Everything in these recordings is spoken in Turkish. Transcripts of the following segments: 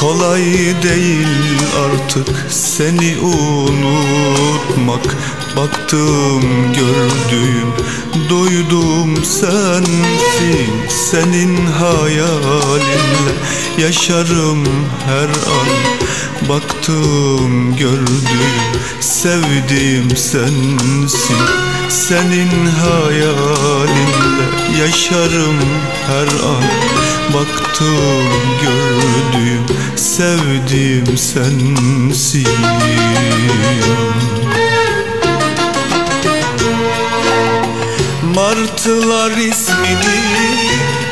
Kolay değil artık seni unutmak. Baktım gördüğüm duydum sensin Senin hayalinle yaşarım her an. Baktım gördüğüm sevdiğim sensin Senin hayalinle yaşarım her an. Baktım gördüğüm sevdiğim sensin. Martılar ismini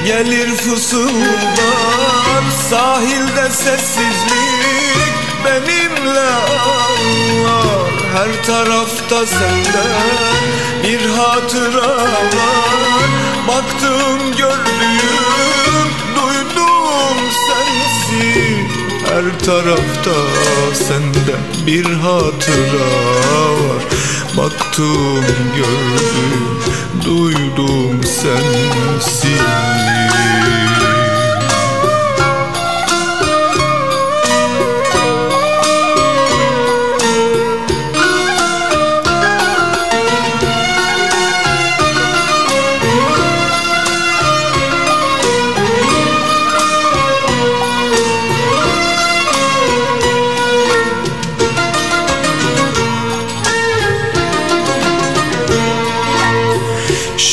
gelir fısıldar Sahilde sessizlik benimle ağlar Her tarafta senden bir hatıra var. Baktım gördüğüm tarafta senden bir hatıra var. Baktım gördüm duydum sensin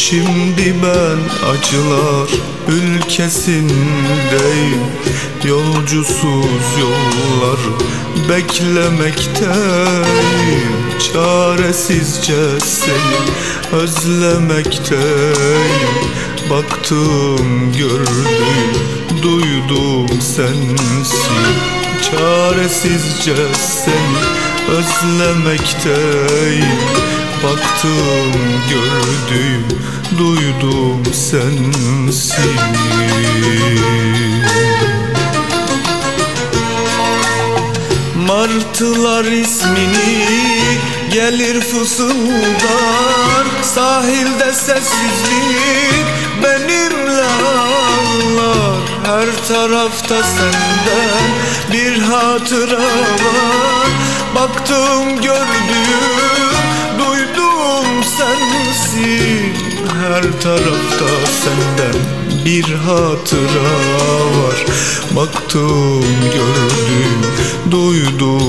Şimdi ben acılar ülkesindeyim. Yolcusuz yollar beklemekteyim. Çaresizce seni özlemekteyim. Baktım gördüm duydum sensin. Çaresizce seni özlemekteyim Baktım gördüm duydum sensin Martılar ismini gelir fısıldar Sahilde sessizlik benimle ağlar. Her tarafta senden bir hatıra var. Baktım gördüm sensin Her tarafta senden bir hatıra var. Baktım gördüm duydum